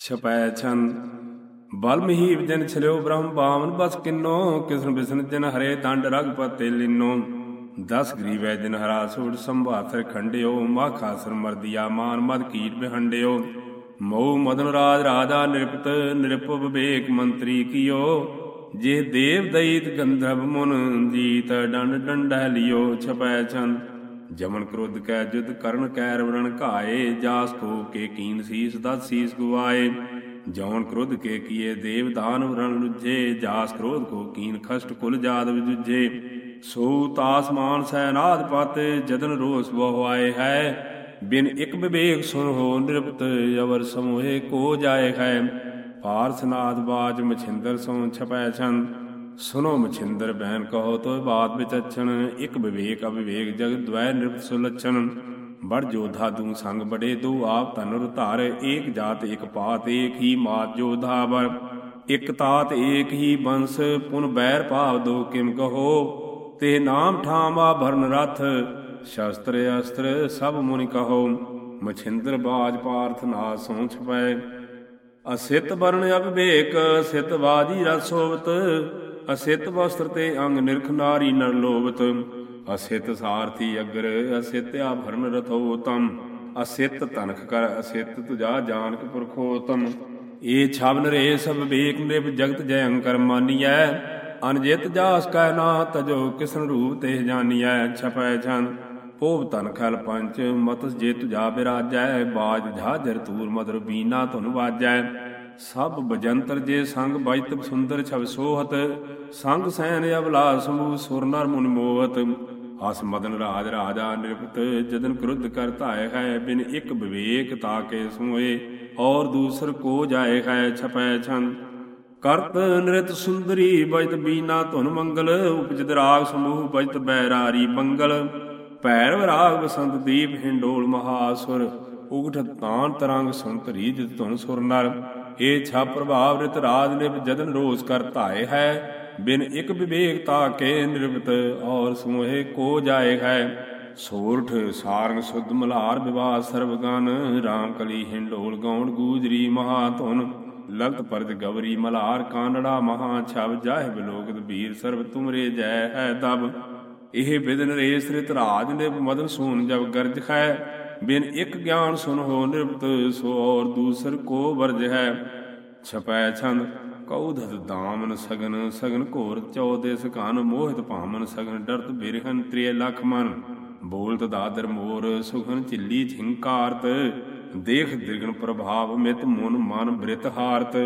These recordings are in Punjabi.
ਛਪੈ ਛੰਦ। ਬਲ ਮਹੀਬ ਜਨ ਛਲਿਓ ਬ੍ਰਹਮ ਬਾਮਨ ਬਸ ਕਿੰਨੋ ਕਿਸਨ ਬਿਸਨ ਜਨ ਹਰੇ ਦੰਡ ਰਗਪਤੇ ਲਿਨੋ। ਦਸ ਗਰੀਵੈ ਜਨ ਹਰਾ ਸੂੜ ਸੰਭਾਸਰ ਖੰਡਿਓ ਮਾਖਾਸਰ ਮਰਦੀਆ ਮਾਨ ਮਦ ਕੀਟ ਬਿਹੰਡਿਓ। ਮਉ ਮਦਨ ਰਾਜ ਰਾਜਾ ਨਿਰਪਤ, ਨਿਰਪ ਵਿਵੇਕ ਮੰਤਰੀ ਕੀਓ। ਜੇ ਦੇਵ ਦੈਤ ਗੰਧਰਵ ਮੁਨ ਜੀਤ ਡੰਡ ਡੰਡਹਿ ਲਿਓ, ਛਪੈ ਛੰਦ। ਜਮਨ ਕ੍ਰੋਧ ਕੈ ਜੁਦ ਕਰਨ ਕੈ ਰਵਣ ਘਾਏ, ਜਾਸ ਕੋ ਕੇ ਕੀਨ ਸੀਸ, ਦਸ ਸੀਸ ਗੁਆਏ। ਜੌਨ ਕ੍ਰੋਧ ਕੇ ਕੀਏ ਦੇਵ ਦਾਨਵ ਰਣ ਲੁਜੇ ਜਾਸ ਕ੍ਰੋਧ ਕੋ ਕੀਨ ਖਸ਼ਟ ਕੁਲ ਜਾਦ ਵਿਜੁਜੇ ਸੋ ਤਾਸਮਾਨ ਸੈਨਾਦ ਪਤ ਜਦਨ ਰੋਸ ਬਹੁ ਆਏ ਹੈ। ਬਿਨ ਇਕ ਵਿਵੇਕ ਸੁਨ ਹੋ ਨਿਰਪਤ, ਅਵਰ ਸਮੋਹੇ ਕੋ ਜਾਏ ਹੈ। ਪਾਰਸਨਾਦ ਬਾਜ ਮਛਿੰਦਰ ਸੋ ਛਪੈ ਛੰਦ ਸੁਨੋ ਮਛਿੰਦਰ ਬੈਨ ਕਹੋ ਤੋ ਬਾਤ ਵਿੱਚ ਅਛਣ ਇਕ ਵਿਵੇਕ ਅਵਿਵੇਕ ਜਗ ਦ્વੈ ਨਿਰਪਤ ਸੁਲਛਣ। ਬੜ ਜੋਧਾ ਦੂ ਸੰਗ ਬੜੇ ਦੋ ਆਪ ਤਨ ਧਾਰ, ਏਕ ਜਾਤ ਏਕ ਪਾਤ, ਏਕ ਹੀ ਮਾਤ ਜੋਧਾ ਬਰ ਇਕ ਤਾਤ ਏਕ ਹੀ ਬੰਸ, ਪੁਨ ਬੈਰ ਭਾਵ ਦੋ ਕਿਮ ਕਹੋ। ਤੇ ਨਾਮ ਠਾਮ ਆਭਰਨ ਰਥ, ਸ਼ਸਤਰ ਅਸਤਰ ਸਭ ਮੁਨਿ ਕਹੋ। ਮਛਿੰਦਰ ਬਾਜ ਪਾਰਥ ਨਾ ਸੋਂ ਛਪੈ ਅਸਿਤ ਵਰਣ ਅਭਿਵੇਕ ਸਿਤ ਬਾਜੀ ਰਸੋਵਤ ਅਸਿਤ ਵਸਤਰ ਤੇ ਅੰਗ ਨਿਰਖ ਨਾਰੀ ਨਰ ਲੋਭਤ। ਅਸਿਤ ਸਾਰਥੀ ਅਗਰ ਅਸਿਤ ਆਭਰਨ ਰਥੋਤਮ। ਅਸਿਤ ਤਨਖ ਕਰ ਅਸਿਤ ਤੁਜਾ ਜਾਨਕ ਪੁਰਖੋਤਮ। ਏ ਛਵਨ ਰੇ ਸਭ ਵੇਕ ਨਿਰਭ ਜਗਤ ਜੈ ਅੰਕਰ ਮਾਨੀਐ। ਅਨਜਿਤ ਜਾਸ ਕੈ ਨਾ ਤਜੋ ਕਿਸਨ ਰੂਪ ਤੇ ਜਾਨੀਐ। ਛਪੈ ਛੰਦ ਪੋਭ ਤਨ ਖਲ ਪੰਚ ਮਤਸ ਜੇ ਤੁਜਾ ਬਿਰਾਜੈ। ਬਾਜ ਝਾਜਰ ਤੂਰ ਮਦਰ ਬੀਨਾ ਧੁਨ ਵਾਜੈ। ਸਭ ਬਜੰਤਰ ਜੇ ਸੰਗ ਬਜਤ ਸੁੰਦਰ ਛਵ ਸੋਹਤ, ਸੰਗ ਸੈਨ ਅਵਲਾ ਸਮੂਹ ਸੁਰ ਨਰ ਮੁਨ ਮੋਹਤ। ਹਸ ਮਦਨ ਰਾਜ ਰਾਜਾ ਨਿਰਪਤ, ਜਦਨ ਕ੍ਰੁੱਧ ਕਰ ਧਾਇ ਹੈ, ਬਿਨ ਇਕ ਵਿਵੇਕ ਤਾਕੇ ਸੋਏ, ਔਰ ਦੂਸਰ ਕੋ ਜਾਏ ਹੈ, ਛਪੈ ਛੰਦ। ਕਰਤ ਨ੍ਰਿਤ ਸੁੰਦਰੀ ਬਜਤ ਬੀਨਾ ਧੁਨ ਮੰਗਲ, ਉਪਜਿਤ ਰਾਗ ਸਮੂਹ ਬਜਤ ਬੈਰਾਰੀ ਮੰਗਲ। ਭੈਰਵ ਰਾਗ ਬਸੰਤ ਦੀਪ ਹਿੰਡੋਲ ਮਹਾਸੁਰ ਉਗਠ ਤਾਨ ਤਰੰਗ ਸੰਤਰੀ ਜਿਤ ਧੁਨ ਸੁਰ ਨਰ। ਏ ਛਾ ਪ੍ਰਭਾਵ ਰਿਤ ਰਾਜ ਨਿਭ ਜਦਨ ਰੋਸ ਕਰ ਧਾਏ ਹੈ, ਬਿਨ ਇਕ ਵਿਵੇਕ ਤਾਕੇ ਨਿਰਵਤ ਔਰ ਸਮੋਹੇ ਕੋ ਜਾਏ ਹੈ। ਸੋਰਠ ਸਾਰੰਗ ਸੁਧ ਮਲਾਰ ਵਿਵਾਹ ਸਰਵਗਨ, ਰਾਮ ਕਲੀ ਹਿੰਡੋਲ ਗੌਣ ਗੂਜਰੀ ਮਹਾ ਧੁਨ ਲਗਤ ਪਰਦ ਗਵਰੀ ਮਲਾਰ ਕਾਨੜਾ ਮਹਾ ਛਬ ਜਾਹਿ ਬਿਲੋਕਤ ਵੀਰ ਸਰਬ ਤੁਮਰੇ ਜੈ ਹੈ ਤਬ ਇਹ ਬਿਦਨ ਰੇਸ ਰਿਤ ਰਾਜ ਨਿਭ ਮਦਨ ਸੂਨ ਜਬ ਗਰਜ ਹੈ ਬਿਨ ਇਕ ਗਿਆਨ ਸੁਨ ਹੋ ਨਿਰਪਤ ਸੋ ਔਰ ਦੂਸਰ ਕੋ ਵਰਜ ਹੈ। ਛਪੈ ਛੰਦ ਕਉਧਤ ਦਾਮਨ ਸਗਨ ਸਗਨ ਘੋਰ ਚੌਦੇ ਸਕਨ, ਮੋਹਿਤ ਭਾਮਨ ਸਗਨ, ਡਰਤ ਬਿਰਹਨ ਤ੍ਰਿਯ ਲਖ ਮਨ। ਬੋਲਤ ਦਾਦਰ ਮੋਰ, ਸੁਖਨ ਚਿੱਲੀ ਝਿੰਕਾਰਤ, ਦੇਖ ਦਿਰਗਨ ਪ੍ਰਭਾਵ ਮਿਤ ਮਨ ਮਨ ਬ੍ਰਿਤ ਹਾਰਤ।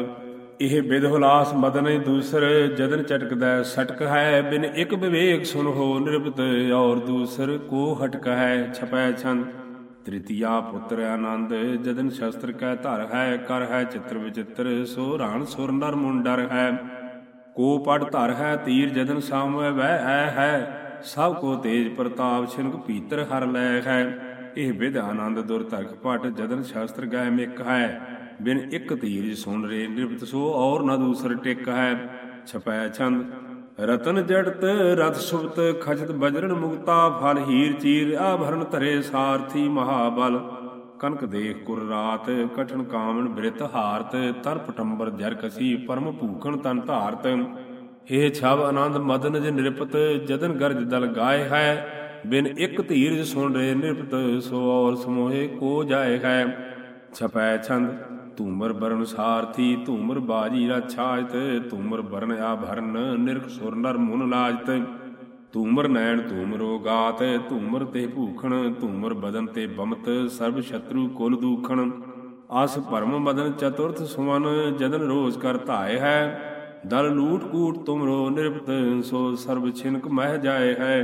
ਇਹ ਬਿਦ ਹੁਲਾਸ ਮਦਨ ਦੂਸਰ, ਜਦਨ ਚਟਕਦਾ ਸਟਕ ਹੈ, ਬਿਨ ਇਕ ਵਿਵੇਕ ਸੁਨ ਹੋ ਨਿਰਭਤ, ਔਰ ਦੂਸਰ ਕੋ ਹਟਕ ਹੈ। ਛਪੈ ਛੰਦ ਤ੍ਰਿਤੀਆ ਪੁੱਤਰ ਆਨੰਦ, ਜਦਨ ਸ਼ਸਤਰ ਕੈ ਧਰ ਹੈ, ਕਰ ਹੈ ਚਿੱਤਰ ਵਿਚਿੱਤਰ, ਸੋ ਰਾਣ ਸੁਰ ਨਰ ਮੁੰਡਰ ਹੈ। ਕੋ ਪੜ ਧਰ ਹੈ ਤੀਰ, ਜਦਨ ਸਾਮਵੇ ਵਹਿ ਹੈ ਹੈ। ਸਭ ਕੋ ਤੇਜ ਪ੍ਰਤਾਪ, ਛਿਨਕ ਪੀਤਰ ਹਰ ਲੈ ਹੈ। ਇਹ ਵਿਦ ਆਨੰਦ ਦੁਰ ਧਰਖ ਪਟ, ਜਦਨ ਸ਼ਸਤਰ ਗੈ ਮਿਕ ਹੈ। ਬਿਨ ਇੱਕ ਤੀਰ ਸੁਣ ਰੇ ਨਿਰਭਤ, ਸੋ ਔਰ ਨਾ ਦੂਸਰ ਟਿਕ ਹੈ। ਛਪੈ ਛੰਦ ਰਤਨ ਜੜਤ ਰਥ ਸੁਬਤ ਖਜਤ ਬਜਰਨ ਮੁਕਤਾ ਫਲ ਹੀਰ ਚੀਰ ਆਭਰਨ ਧਰੇ ਸਾਰਥੀ ਮਹਾਬਲ। ਕਨਕ ਦੇਖ ਕੁਰ ਰਾਤ, ਕਠਨ ਕਾਮਨ ਬ੍ਰਿਤ ਹਾਰਤ ਤਰ ਪਟੰਬਰ ਜਰ ਪਰਮ ਭੂਖਣ ਤਨ ਧਾਰਤ। ਏ ਛਵ ਆਨੰਦ ਮਦਨ ਜ ਨਿਰਪਤ ਜਦਨ ਗਰਜ ਦਲ ਗਾਏ ਹੈ। ਬਿਨ ਇੱਕ ਧੀਰਜ ਸੁਣ ਰੇ ਨਿਰਪਤ, ਸੋ ਔਰ ਸਮੋਹੇ ਕੋ ਜਾਏ ਹੈ। ਛਪੈ ਛੰਦ ਧੂਮਰ ਬਰਨ ਸਾਰਥੀ, ਧੂਮਰ ਬਾਜੀ ਰਛਾਜਤ ਧੂਮਰ ਬਰਨ ਆਭਰਨ ਨਿਰਖ ਸੁਰ ਨਰ ਮੁਨ ਲਾਜਤ ਧੂਮਰ ਨੈਣ ਧੂਮਰੋ ਗਾਤ, ਧੂਮਰ ਤੇ ਭੂਖਣ, ਧੂਮਰ ਬਦਨ ਤੇ ਬਮਤ, ਸਰਬ ਸ਼ਤਰੂ ਕੁਲ ਦੂਖਣ। ਆਸ ਭਰਮ ਬਦਨ ਚਤੁਰਥ ਸੁਮਨ, ਜਦਨ ਰੋਜ਼ ਕਰ ਧਾਏ ਹੈ। ਦਲ ਲੂਟ ਕੂਟ ਤੁਮਰੋ ਨਿਰਪਤ, ਸੋ ਸਰਬ ਛਿਨਕ ਮਹਿ ਜਾਏ ਹੈ।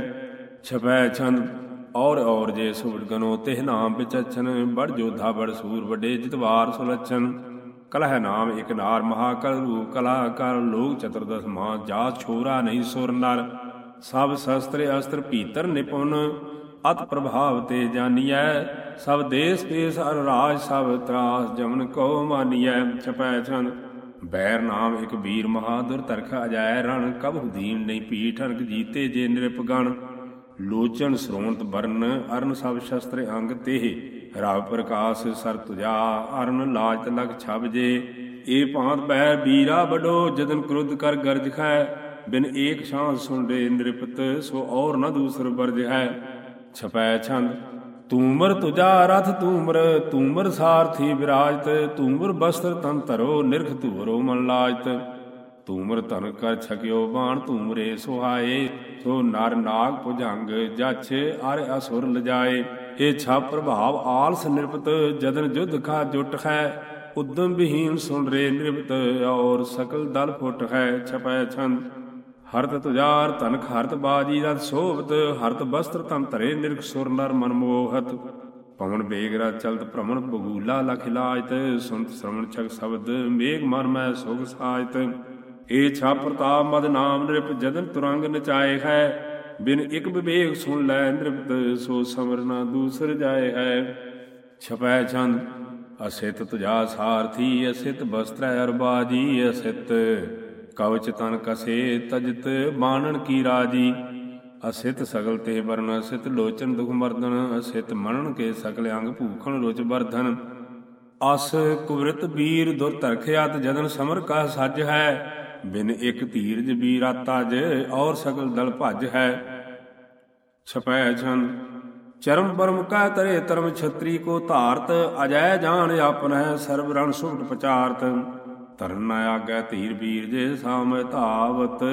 ਛਪੈ ਛੰਦ ਔਰ ਔਰ ਜੇ ਸੁਵਡ ਗਨੋ ਤਿਹ ਨਾਮ ਵਿਚਛਨ ਬੜ ਜੋਧਾ ਬੜ ਸੂਰ ਵੱਡੇ ਜਿਤਵਾਰ ਸੁਲਛਨ ਕਲਹ ਨਾਮ ਇਕ ਨਾਰ ਮਹਾ ਕਲ ਰੂਪ ਕਲਾ ਕਰ ਲੋਕ ਚਤੁਰਦਸ ਮਾ ਜਾ ਛੋਰਾ ਨਹੀਂ ਸੁਰ ਨਰ। ਸਭ ਸ਼ਸਤਰ ਅਸਤਰ ਭੀਤਰ ਨਿਪੁਨ, ਅਤ ਪ੍ਰਭਾਵ ਤੇ ਜਾਨੀਐ। ਸਭ ਦੇਸ ਦੇਸ ਅਰ ਰਾਜ ਸਭ ਤਰਾਸ ਜਮਨ ਕੋ ਮਾਨੀਐ, ਛਪੈ ਛੰਦ ਬੈਰ ਨਾਮ ਇਕ ਵੀਰ ਮਹਾਦੁਰ ਤਰਖ ਅਜਾਇ ਰਣ, ਕਬ ਹੁਦੀਨ ਨਹੀਂ ਪੀਠਨਕ ਜੀਤੇ ਜੇ ਨਿਰਪਗਣ ਲੋਚਨ ਸਰੋਣਤ ਬਰਨ ਅਰਨ ਸਭ ਸ਼ਸਤਰ ਅੰਗ ਤੇਹ ਰਵ ਪ੍ਰਕਾਸ਼ ਸਰ ਤੁਜਾ, ਅਰਨ ਲਾਜਤ ਲਗ ਛਬ ਜੇ। ਏ ਭਾਂਤ ਬੈ ਬੀਰਾ ਬਡੋ ਜਦਨ ਕ੍ਰੁੱਧ ਕਰ ਗਰਜ ਖੈ। ਬਿਨ ਏਕ ਸ਼ਾਂ ਸੁਣ ਰੇ ਨਿਰਪਤ, ਸੋ ਔਰ ਨ ਦੂਸਰ ਵਰਜ ਹੈ। ਛਪੈ ਛੰਦ, ਤੂਮਰ ਤੁਜਾ ਰਥ ਤੂਮਰ ਤੂਮਰ ਸਾਰਥੀ ਵਿਰਾਜਤ ਤੂਮਰ ਬਸਤਰ ਤਨ ਧਰੋ, ਨਿਰਖ ਧੂਰੋ ਮਨ ਲਾਜਤ। ਤੂਮਰ ਧਨ ਕਰ ਛਕਿਓ ਬਾਣ ਤੂਮਰੇ ਸੁਹਾਏ, ਸੋ ਨਰ ਨਾਗ ਭੁਜੰਗ ਜਛ ਅਰ ਅਸੁਰ ਲਜਾਏ। ਇਹ ਛਾ ਪ੍ਰਭਾਵ ਆਲਸ ਨਿਰਪਤ, ਜਦਨ ਜੁਧ ਖਾ ਜੁਟ ਹੈ ਉਦਮ ਵਿਹੀਨ ਸੁਣ ਰੇ ਨਿਰਪਤ ਔਰ ਸਕਲ ਦਲ ਫੁੱਟ ਹੈ ਛਪੈ ਛੰਦ। ਹਰਤ ਤੁਜਾਰ ਧਨ ਖਰਤ ਬਾਜੀ ਦਾ ਸੋਭਤ, ਹਰਤ ਬਸਤਰ ਤਨ ਧਰੇ ਨਿਰਖ ਸੁਰ ਨਰ ਮਨ ਮੋਹਤ। ਪਵਨ ਬੇਗਰਾ ਚਲਤ ਭ੍ਰਮਣ ਬਗੂਲਾ ਲਖ ਲਾਜਤ ਸੁਨਤ ਸ਼ਰਵਣ ਛਕ ਸ਼ਬਦ ਮੇਘ ਮਨ ਮੈਂ ਸੁਖ ਸਾਜਤ। ਏ ਛਾ ਪ੍ਰਤਾਪ ਮਦ ਨਾਮ ਨਿਰਪ ਜਦਨ ਤੁਰੰਗ ਨਚਾਏ ਹੈ। ਬਿਨ ਇਕ ਵਿਵੇਕ ਸੁਣ ਲੈ ਨਿਰਪਤ, ਸੋ ਸਮਰਨਾ ਦੂਸਰ ਜਾਏ ਹੈ। ਛਪੈ ਛੰਦ ਅਸਿਤ ਤੁਜਾ ਸਾਰਥੀ, ਅਸਿਤ ਬਸਤਰੈ ਅਰਬਾਜੀ, ਅਸਿਤ ਕਵਚ ਤਨ ਕਸੇ ਤਜਤ ਬਾਣਨ ਕੀ ਰਾਜੀ। ਅਸਿਤ ਸਗਲ ਤੇ ਵਰਨ, ਅਸਿਤ ਲੋਚਨ ਦੁਖ ਮਰਦਨ, ਅਸਿਤ ਮਨਨ ਕੇ ਸਕਲ ਅੰਗ ਭੂਖਣ ਰੁਚ ਵਰਧਨ। ਅਸ ਕੁਵਰਤ ਵੀਰ ਦੁਰ ਤਰਖਿਆਤ, ਜਦਨ ਸਮਰ ਕਾ ਸੱਜ ਹੈ। ਬਿਨ ਇੱਕ ਧੀਰਜ ਬੀਰਾਤਾ ਜੇ ਔਰ ਸਗਲ ਦਲ ਭਜ ਹੈ। ਛਪੈ ਛੰਦ, ਚਰਮ ਪਰਮ ਕਾ ਤਰੇ ਧਰਮ ਛਤਰੀ ਕੋ ਧਾਰਤ, ਅਜੈ ਜਾਣ ਆਪਨੈ ਸਰਬ ਰਣ ਸੁਭਟ ਪਚਾਰਤ। ਤਰਨ ਨ ਆਗੈ ਧੀਰ ਵੀਰ ਜੇ ਸਾਮੈ ਧਾਵਤ,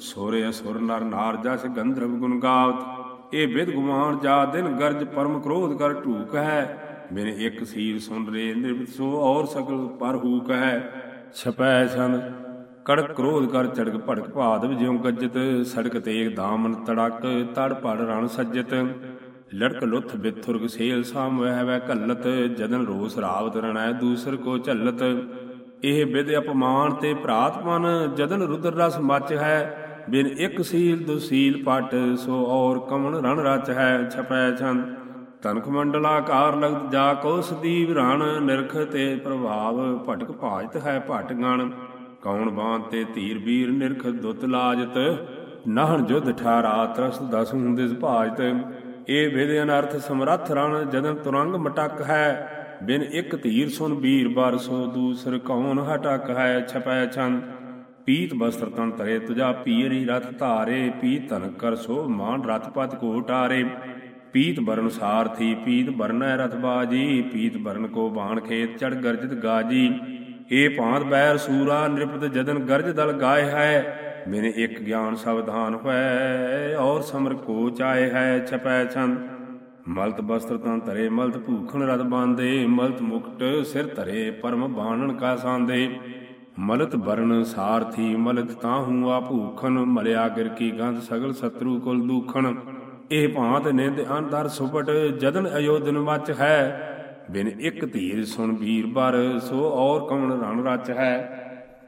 ਸੋਰੇ ਅਸੁਰ ਨਰ ਨਾਰ ਜਸ ਗੰਧਰਵ ਗੁਣ ਗਾਵਤ। ਇਹ ਵਿਦ ਗੁਮਾਨ ਜਾ ਦਿਨ ਗਰਜ ਪਰਮ ਕ੍ਰੋਧ ਕਰ ਢੂਕ ਹੈ। ਬਿਨ ਇੱਕ ਸੀਰ ਸੁਣ ਰੇ ਨਿਰਭਿਤ ਸੋ ਔਰ ਸਕਲ ਪਰ ਹੂਕ ਹੈ। ਛਪੈ ਸਨ ਕੜਕ ਕ੍ਰੋਧ ਕਰ ਝੜਕ ਭੜਕ ਭਾਦਵ ਜਿਉ ਗੱਜਤ, ਸੜਕ ਤੇਗ ਦਾਮਨ ਤੜਕ, ਤੜ ਭੜ ਰਣ ਸੱਜਤ। ਲੜਕ ਲੁੱਥ ਬਿਥੁਰਗ ਸੇਲ ਸਾਮ ਵਹਿ ਵਹਿ ਕਲਤ ਜਦਨ ਰੋਸ ਰਾਵਤ ਰਣੈ ਦੂਸਰ ਕੋ ਝੱਲਤ। ਇਹ ਵਿਦ ਅਪਮਾਨ ਤੇ ਭਰਾਤਮਨ ਜਦਨ ਰੁਦਰ ਰਸ ਮਚ ਹੈ, ਬਿਨ ਇੱਕ ਸੀਲ ਦੁਸੀਲ ਪਟ, ਸੋ ਔਰ ਕਮਣ ਰਣ ਰਚ ਹੈ, ਛਪੈ ਛੰਦ। ਤਨਕ ਮੰਡਲਾਕਾਰ ਲਗਤ ਜਾ ਕੋ ਸਦੀਵ ਰਣ, ਨਿਰਖ ਤੇ ਪ੍ਰਭਾਵ ਭਟਕ ਭਾਜਤ ਹੈ ਭਟ ਗਣ। ਕੌਣ ਬਾਣ ਤੇ ਧੀਰ ਵੀਰ ਨਿਰਖ ਦੁੱਤ ਲਾਜਤ? ਨਹਣ ਜੁਧ ਠਾਰਾ ਤਰਸ ਦਸ ਹੁੰਦੇ ਭਾਜਤ। ਇਹ ਵਿਦ ਅਨਰਥ ਸਮਰੱਥ ਰਣ ਜਦਨ ਤੁਰੰਗ ਮਟਕ ਹੈ। ਬਿਨ ਇੱਕ ਧੀਰ ਸੁਨ ਵੀਰ ਬਰ ਸੋ ਦੂਸਰ ਕੌਣ ਹਟਕ ਹੈ ਛਪੈ ਛੰਦ ਪੀਤ ਬਸਤਰ ਤਨ ਤਰੇ ਤੁਜਾ ਪੀਰੀ ਰਥ ਧਾਰੇ। ਪੀਤ ਧਨ ਕਰ ਸੋ ਮਾਨ ਰਤ ਪਤ ਕੋ ਟਾਰੇ ਪੀਤ ਬਰਨ ਸਾਰਥੀ, ਪੀਤ ਬਰਨੈ ਰਥ ਬਾਜੀ। ਪੀਤ ਬਰਨ ਕੋ ਬਾਣ ਖੇਤ ਚੜ ਗਰਜਤ ਗਾਜੀ। ਏ ਭਾਂਤ ਬੈਰ ਸੂਰਾ ਨਿਰਪਤ ਜਦਨ ਗਰਜ ਦਲ ਗਾਏ ਹੈ ਮੇਰੇ ਇੱਕ ਗਿਆਨ ਸਵਧਾਨ ਹੋਇ, ਔਰ ਸਮਰ ਕੋ ਚਾਏ ਹੈ, ਛਪੈ ਛੰਦ। ਮਲਤ ਬਸਤਰ ਤਾਂ ਧਰੇ, ਮਲਤ ਭੂਖਣ ਰਤ ਬਾਂਦੇ ਮਲਤ ਮੁਕਟ ਸਿਰ ਧਰੇ, ਪਰਮ ਬਾਣਨ ਕਾ ਸਾਂਦੇ ਮਲਤ ਬਰਨ ਸਾਰਥੀ, ਮਲਤ ਤਾਹੂ ਆ ਭੂਖਨ ਮਲਿਆ ਗਿਰ ਕੀ ਗੰਧ ਸਗਲ ਸਤਰੂ ਕੁਲ ਦੂਖਣ। ਇਹ ਭਾਂਤ ਨਿੰਦ ਅੰਦਰ ਸੁਪਟ, ਜਦਨ ਅਯੋਧਨ ਮਚ ਹੈ ਬਿਨ ਇੱਕ ਧੀਰ ਸੁਣ ਵੀਰ ਬਰ, ਸੋ ਔਰ ਕਵਣ ਰਣ ਰਚ ਹੈ?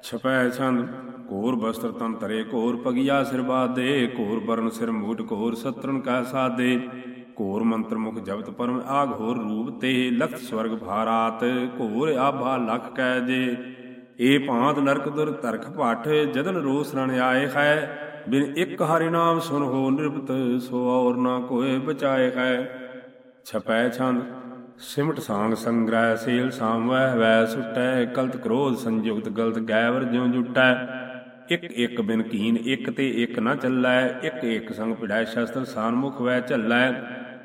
ਛਪੈ ਛੰਦ, ਘੋਰ ਬਸਤਰ ਤਨ ਤਰੇ ਘੋਰ ਪਗਿਆ ਸਿਰ ਬਾਦੇ, ਘੋਰ ਬਰਨ ਸਿਰ ਮੂਟ, ਘੋਰ ਸਤਰਨ ਕਾ ਸਾਦੇ। ਘੋਰ ਮੰਤਰ ਮੁਖ ਜਪਤ ਪਰਮ ਆਘੋਰ ਰੂਪ ਤੇ ਲਖ ਸਵਰਗ ਭਾਰਾਤ, ਘੋਰ ਆਭਾ ਲਖ ਕੈ ਜੇ। ਏ ਭਾਂਤ ਨਰਕ ਦੁਰ ਤਰਖ ਪਾਠ ਜਦਨ ਰੋਸ ਰਣ ਆਏ ਹੈ। ਬਿਨ ਇੱਕ ਹਰਿ ਨਾਮ ਸੁਨ ਹੋ ਨਿਰਪਤ, ਸੋ ਔਰ ਨਾ ਕੋਏ ਬਚਾਏ ਹੈ। ਛਪੈ ਛੰਦ ਸਿਮਟ ਸਾਂਗ ਸੰਗ੍ਰਹਿ, ਸੇਲ ਸਾਮਵੈ ਵੈ ਸੁਟੈ ਕਲਤ ਕ੍ਰੋਧ ਸੰਯੁਕਤ, ਗਲਤ ਗੈਵਰ ਜਿਉ ਜੁਟੈ। ਇਕ ਇਕ ਬਿਨ ਕੀਨ, ਇਕ ਤੇ ਇਕ ਨਾ ਚੱਲੈ, ਇਕ ਇਕ ਸੰਗ ਪਿੜੈ ਸ਼ਸਤਰ ਸਾਨਮੁਖ ਵੈ ਝੱਲੈ।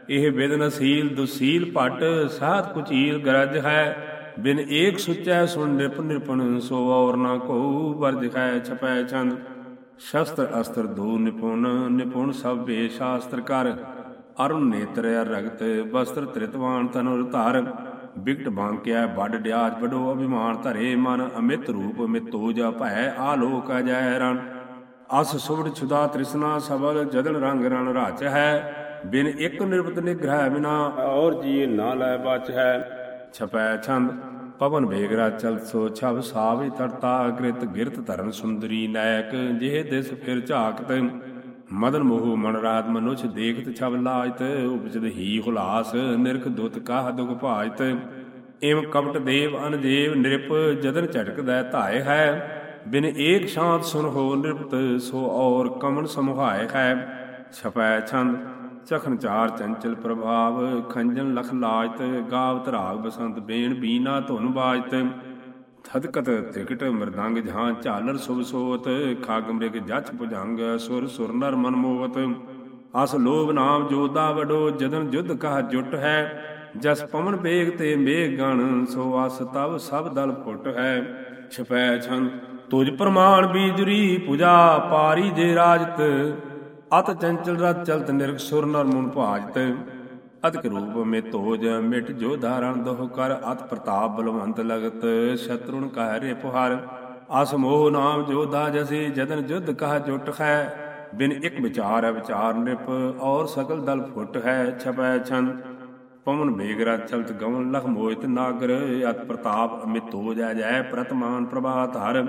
ਇਹ ਵਿਦਨ ਸੀਲ ਦੁਸੀਲ ਪਟ ਸਾਧ ਕੁਚੀਲ ਗਰਜ ਹੈ। ਬਿਨ ਏਕ ਸੁਚੈ ਸੁਣ ਨਿਰਪ ਨਿਰਪਣ ਸੋ ਔਰ ਨਾ ਕੋ ਵਰਜ ਹੈ ਛਪੈ ਚੰਦ ਸ਼ਸਤਰ ਅਸਤਰ ਦੋ ਨਿਪੁਣ ਨਿਪੁਣ ਸਭ ਵੇ ਸ਼ਾਸਤਰ ਕਰ। ਅਰੁਣ ਨੇਤਰ ਰਗਤ ਬਸਤਰ ਤ੍ਰਿਤਵਾਨ ਤਨੁਰ ਧਾਰ ਬਿਗਟ ਬਾਂਕਿਆ ਵੱਡ ਡਿਆਜ ਬਡੋ ਅਭਿਮਾਨ ਧਰੇ ਮਨ। ਅਮਿਤ ਰੂਪ ਮਿਤੋ ਭੈ ਆਲੋਕ ਅਜੈ ਰਣ। ਅਸ ਸੁਵੜ ਛੁਦਾ ਤ੍ਰਿਸ਼ਨਾ ਸਬਲ ਜਦਨ ਰੰਗ ਰਣ ਰਾਚ ਹੈ ਬਿਨ ਇੱਕ ਨਿਰਪਤ ਨਿਗ੍ਰਹਿ ਬਿਨਾ ਔਰ ਜੀ ਨਾ ਲੈ ਬਚ ਹੈ ਛਪੈ ਛੰਦ, ਪਵਨ ਵੇਗਰਾ ਚਲ ਸੋ ਛਬ ਸਾਵੀ ਤਰਤਾ ਕ੍ਰਿਤ ਗਿਰਤ ਧਰਨ ਸੁੰਦਰੀ ਨਾਇਕ ਜਿਹ ਦਿਸ ਫਿਰ ਝਾਕਤ ਮਦਨ ਮੋਹ ਮਨ ਰਾਤ ਮਨੁਛ ਦੇਖਤ ਛਬ ਲਾਜਤ ਉਪਜਦ ਹੀ ਹੁਲਾਸ, ਨਿਰਖ ਦੁਤ ਕਾਹ ਦੁਖ ਭਾਜਤ ਇਮ ਕਪਟ ਦੇਵ ਅਨਜੇਵ ਨਿਰਪ ਜਦਨ ਝਟਕਦਾ ਧਾਏ ਹੈ। ਬਿਨ ਏਕ ਸ਼ਾਂਤ ਸੁਨ ਹੋ ਨਿਰਪਤ, ਸੋ ਔਰ ਕਮਨ ਸਮੁਹਾਏ ਹੈ। ਛਪੈ ਛੰਦ ਚਖਨ ਚਾਰ ਚੰਚਲ ਪ੍ਰਭਾਵ, ਖੰਜਨ ਲਖ ਲਾਜਤ ਗਾਵ ਰਾਗ ਬਸੰਤ ਬੇਣ ਬੀਨਾ ਧੁਨ ਬਾਜਤ ਥਦਕਤ ਤ੍ਰਿਕਟ ਮਰਦੰਗ ਜਹਾਂ ਝਾਲਰ ਸੁਭ ਸੋਤ ਖਾਗ ਮ੍ਰਿਗ ਜਛ ਭੁਜੰਗ, ਸੁਰ ਸੁਰ ਨਰ ਮਨ ਮੋਵਤ। ਅਸ ਲੋਭ ਨਾਮ ਜੋਦਾ ਵਡੋ ਜਦਨ ਜੁਧ ਕਹ ਜੁਟ ਹੈ। ਜਸ ਪਵਨ ਬੇਗ ਤੇ ਮੇਘ ਗਣ, ਸੋ ਅਸ ਤਬ ਸਭ ਦਲ ਫੁੱਟ ਹੈ। ਛਪੈ ਛੰ, ਤੁਜ ਪ੍ਰਮਾਣ ਬੀਜਰੀ, ਪੂਜਾ ਪਾਰੀ ਜੇ ਰਾਜਤ। ਅਤ ਚੰਚਲ ਰਤ ਚਲਤ ਨਿਰਖ ਸੁਰ ਨਰ ਮੁਨ ਭਾਜਤ। ਅਤਿਕ ਰੂਪ ਮੇ ਤੋਜ ਮਿਟ ਜੋ ਧਾਰਣ ਦੋਹ ਕਰ, ਅਤ ਪ੍ਰਤਾਪ ਬਲਵੰਤ ਲਗਤ ਸ਼ਤਰੁਨ ਕਹਿ ਰੇ ਪੁਹਰ ਅਸ ਮੋਹ ਨਾਮ ਜੋਧਾ ਜਸੀ ਜਦਨ ਜੁਧ ਕਹ ਜੁਟ ਹੈ। ਬਿਨ ਇਕ ਵਿਚਾਰ ਹੈ, ਵਿਚਾਰ ਨਿਪ, ਔਰ ਸਕਲ ਦਲ ਫੁੱਟ ਹੈ, ਛਪੈ ਛੰਦ। ਪਵਨ ਬੇਗਰਾ ਚਲਤ ਗਵਨ ਲਖ ਮੋਹਿਤ ਨਾਗਰ, ਅਤ ਪ੍ਰਤਾਪ ਅਮਿਤ ਹੋ ਜੈ ਜੈ ਪ੍ਰਤਮਾਨ ਪ੍ਰਭਾਤ ਹਰ।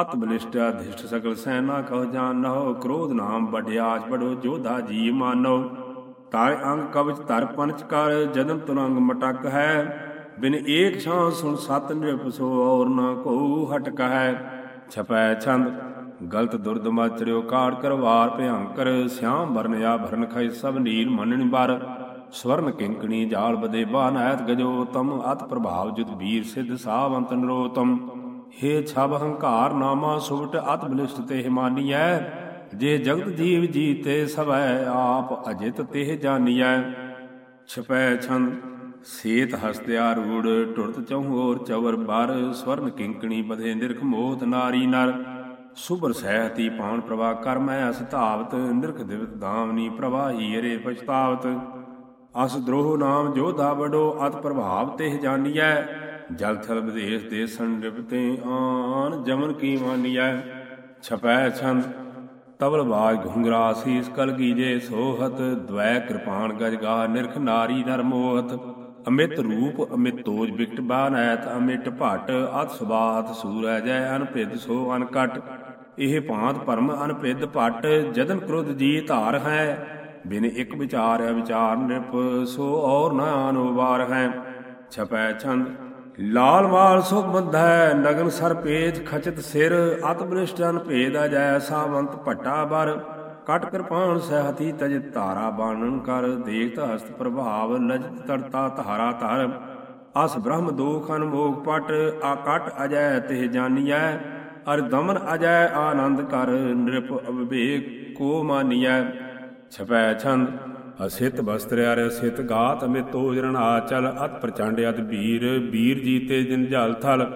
ਅਤ ਬਲਿਸ਼ਟ ਅਧਿਸ਼ਟ ਸਕਲ ਸੈਨਾ ਕਹ ਜਾਣੋ ਕ੍ਰੋਧ ਨਾਮ ਬਢਿਆਸ ਬੜੋ ਜੋਧਾ ਜੀ ਮਾਨੋ ਤਾਰ ਅੰਗ ਕਵਚ ਧਰ ਪੰਚ ਕਰ, ਜਨਮ ਤੁਰੰਗ ਮਟਕ ਹੈ। ਬਿਨ ਏਕ ਛਾਂ ਸੁਣ ਸਤ ਨਿਰਪ ਸੋ ਔਰ ਨਾ ਕੋ ਹਟਕ ਹੈ ਛਪੈ ਛੰਦ, ਗਲਤ ਦੁਰਦ ਮਾਚਰਿਓ ਕਾੜ ਕਰਵਾਰ ਭਿਆੰਕਰ ਸਿਆਮ ਵਰਨ ਆ ਭਰਨ ਖੈ ਸਭ ਨੀਰ ਮੰਨਣ ਬਰ। ਸਵਰਨ ਕਿੰਕਣੀ ਜਾਲ ਬਦੇ ਬਾਨੈਤ ਗਜੋ, ਤਮ ਅਤ ਪ੍ਰਭਾਵ ਜੁਤ ਵੀਰ ਸਿਧ ਸਾਵੰਤ ਨਰੋਤਮ। ਹੇ ਛਬ ਹੰਕਾਰ ਨਾਮਾ ਸੁਭਟ ਅਤ ਬਲਿਸ਼ਟ ਤੇ ਹਿਮਾਨੀਐ। ਜੇ ਜਗਤ ਜੀਵ ਜੀਤੇ ਸਭੈ ਆਪ ਅਜਿਤ ਤਿਹ ਜਾਨੀਐ। ਛਪੈ ਛੰਦ, ਸੇਤ ਹਸਤਿਆ ਰੂੜ ਟੁਰਤ ਚੌਹੋਰ ਚਵਰ ਬਰ, ਸਵਰਨ ਕਿੰਕਣੀ ਬਧੇ ਨਿਰਖ ਮੋਤ ਨਾਰੀ ਨਰ। ਸੁਭਰ ਸਹਿਤੀ ਪਾਣ ਪ੍ਰਵਾਹ ਕਰਮੈ ਅਸਤਾਵਤ ਨਿਰਖ ਦਿਵਤ ਦਾਮਨੀ ਪ੍ਰਵਾਹੀ ਅਰੇ ਪਛਤਾਵਤ। ਅਸ ਦ੍ਰੋਹ ਨਾਮ ਜੋਧਾ ਬਡੋ ਅਤ ਪ੍ਰਭਾਵ ਤੇ ਜਾਨੀਐ। ਜਲ ਥਲ ਵਿਦੇਸ਼ ਦੇ ਸੰਡਿਪਤੇ ਆਨ ਜਮਨ ਕੀ ਮਾਨੀਐ। ਛਪੈ ਛੰਦ ਤਵਲ ਬਾਜ ਘੁੰਗਰਾ ਸੀਸ ਕਲ ਕੀਜੇ ਸੋਹਤ ਦ્વੈ ਕਿਰਪਾਨ ਗਜਗਾ ਨਿਰਖ ਨਾਰੀ ਨਰ ਮੋਹਤ। ਅਮਿਤ ਰੂਪ ਅਮਿਤ ਤੋਜ ਬਿਕਟ ਬਾਨੈਤ ਅਮਿਤ ਭਟ ਅਤ ਸੁਬਾਤ ਸੂਰਜੈ ਅਨਪਿਦ ਸੋ ਅਨਕਟ। ਇਹ ਭਾਂਤ ਪਰਮ ਅਨਪਿਦ ਭਟ ਜਦਨ ਕ੍ਰੋਧ ਜੀ ਧਾਰ ਹੈ। ਬਿਨ ਇੱਕ ਵਿਚਾਰ ਹੈ ਵਿਚਾਰ ਨਿਪ ਸੋ ਔਰ ਨਾ ਅਨੁਵਾਰ ਹੈ। ਛਪੈ ਛੰਦ ਲਾਲ ਮਾਲ ਸੁਖ ਬੰਧੈ, ਨਗਨ ਸਰ ਪੇਜ ਖਚਤ ਸਿਰ ਅਤ ਬ੍ਰਿਸ਼ਟਨ ਭੇਦ ਅਜੈ ਸਾਵੰਤ ਭੱਟਾ ਬਰ। ਕਟ ਕਿਰਪਾਨ ਸਹਤੀ ਤਜ ਧਾਰਾ ਬਾਣਨ ਕਰ ਦੇਖਤ ਹਸਤ ਪ੍ਰਭਾਵ ਲਜਤ ਤੜਤਾ ਧਾਰਾ ਧਰ। ਅਸ ਬ੍ਰਹਮ ਦੋਖ ਅਨਮੋਖ ਪਟ ਆਕਟ ਅਜੈ ਤਿਹ ਜਾਨੀਐ। ਅਰ ਦਮਨ ਅਜੈ ਆਨੰਦ ਕਰ, ਨਿਰਪ ਅਵਿਵੇਕ ਕੋ ਮਾਨੀਐ। ਛਪੈ ਛੰਦ ਅਸਿਤ ਬਸਤਰ ਅਸਿਤ ਗਾਤ ਮੇ ਤੋਜਰਨ ਆਚਲ, ਅਤ ਪ੍ਰਚੰਡ ਅਤ ਵੀਰ ਵੀਰ ਜੀਤੇ ਜਿਨ ਜਲ ਥਲ।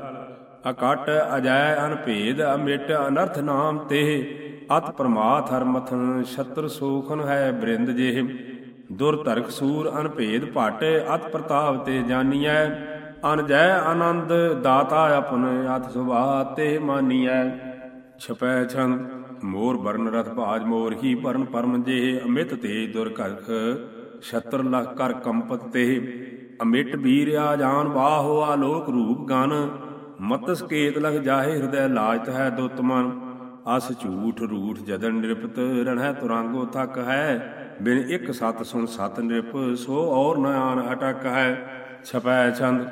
ਅਕਟ ਅਜੈ ਅਨਭੇਦ, ਅਮਿਟ ਅਨਰਥ ਨਾਮ ਤੇ। ਅਤ ਪ੍ਰਮਾਥ ਹਰ ਮਥਨ ਛਤਰ ਸੋਖਨ ਹੈ ਬ੍ਰਿੰਦ ਜੇਹ। ਦੁਰ ਧਰਕ ਸੂਰ ਅਨਭੇਦ ਭਟ, ਅਤ ਪ੍ਰਤਾਪ ਤੇ ਜਾਨੀਐ। ਅਨਜੈ ਆਨੰਦ ਦਾਤਾ ਆਪਨ ਅਤ ਸੁਭਾ ਤੇ ਮਾਨੀਐ। ਛਪੈ ਛੰ ਮੋਰ ਬਰਨ ਰਥ ਭਾਜ ਮੋਰ ਹੀ ਪਰਨ ਪਰਮ ਜੇ ਅਮਿਤ ਤੇ ਦੁਰ ਛਤਰ ਲਖ ਕਰ ਕੰਪਤ ਤੇ, ਅਮਿਟ ਵੀਰਿਆ ਜਾਨ ਬਾਹੋ ਆਲੋਕ ਰੂਪ ਗਨ, ਮਤਸ ਕੇਤ ਲਖ ਜਾਹੇ ਹਿਰਦੈ ਲਾਜਤ ਹੈ ਦੁੱਤ ਮਨ, ਅਸ ਝੂਠ ਰੂਠ ਜਦਨ ਨਿਰਪਤ ਰਣਹਿ ਤੁਰੰਗੋ ਥਕ ਹੈ, ਬਿਨ ਇੱਕ ਸਤ ਸੁਣ ਸਤ ਨਿਰਪ ਸੋ ਔਰ ਨ ਆਨ ਅਟਕ ਹੈ, ਛਪੈ ਛੰਦ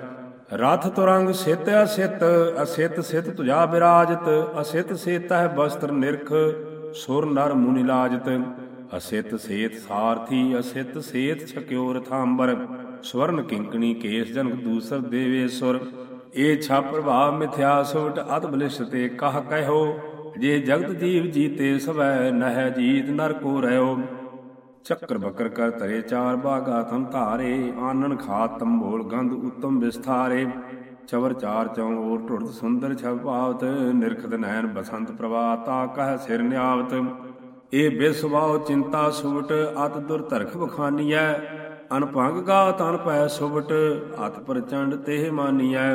ਰਥ ਤੁਰੰਗ ਸਿਤ, ਅਸਿਤ ਅਸਿਤ ਸਿਤ ਤੁਜਾ ਬਿਰਾਜਤ, ਅਸਿਤ ਸੇਤ ਹੈ ਬਸਤਰ ਨਿਰਖ, ਸੁਰ ਨਰ ਮੁਨੀ ਲਾਜਤ, ਅਸਿਤ ਸੇਤ ਸਾਰਥੀ, ਅਸਿਤ ਸੇਤ ਛਕਿਓ ਰਥਾੰਬਰ ਸਵਰਨ ਕਿੰਕਣੀ ਕੇਸ ਜਨਕ ਦੂਸਰ ਦੇਵੇ ਸੁਰ, ਏ ਛਾ ਪ੍ਰਭਾਵ ਮਿਥਿਆ ਸੁਟ ਅਤ ਬਲਿਸ਼ ਤੇ ਕਹ ਕਹਿਓ, ਜੇ ਜਗਤ ਜੀਵ ਜੀਤੇ ਸਵੈ, ਨਹਿ ਜੀਤ ਨਰ ਕੋ ਰਹਿਓ। ਚੱਕਰ ਬੱਕਰ ਕਰ ਤਰੇ ਚਾਰ ਬਾਗਾ ਤਮ ਧਾਰੇ, ਆਨਣ ਖਾਤ ਤੰਬੋਲ ਗੰਧ ਉਤਮ ਵਿਸਥਾਰੇ। ਚਵਰ ਚਾਰ ਚੌਂ ਔਰ ਟੁਰਤ ਸੁੰਦਰ ਛਪਾਵਤ ਭਾਵਤ, ਨਿਰਖਤ ਨੈਣ ਬਸੰਤ ਪ੍ਰਵਾਤਾ ਕਹ ਸਿਰ ਨਿਆਵਤ। ਇਹ ਬਿਸਵਾਉ ਚਿੰਤਾ ਸੁਵਟ, ਅਤ ਦੁਰ ਧਰਖ ਬਖਾਨੀਐ ਅਨਭੰਗ ਗਾ ਤਨ ਪੈ ਸੁਵਟ, ਅਤ ਪ੍ਰਚੰਡ ਤੇ ਮਾਨੀਐ।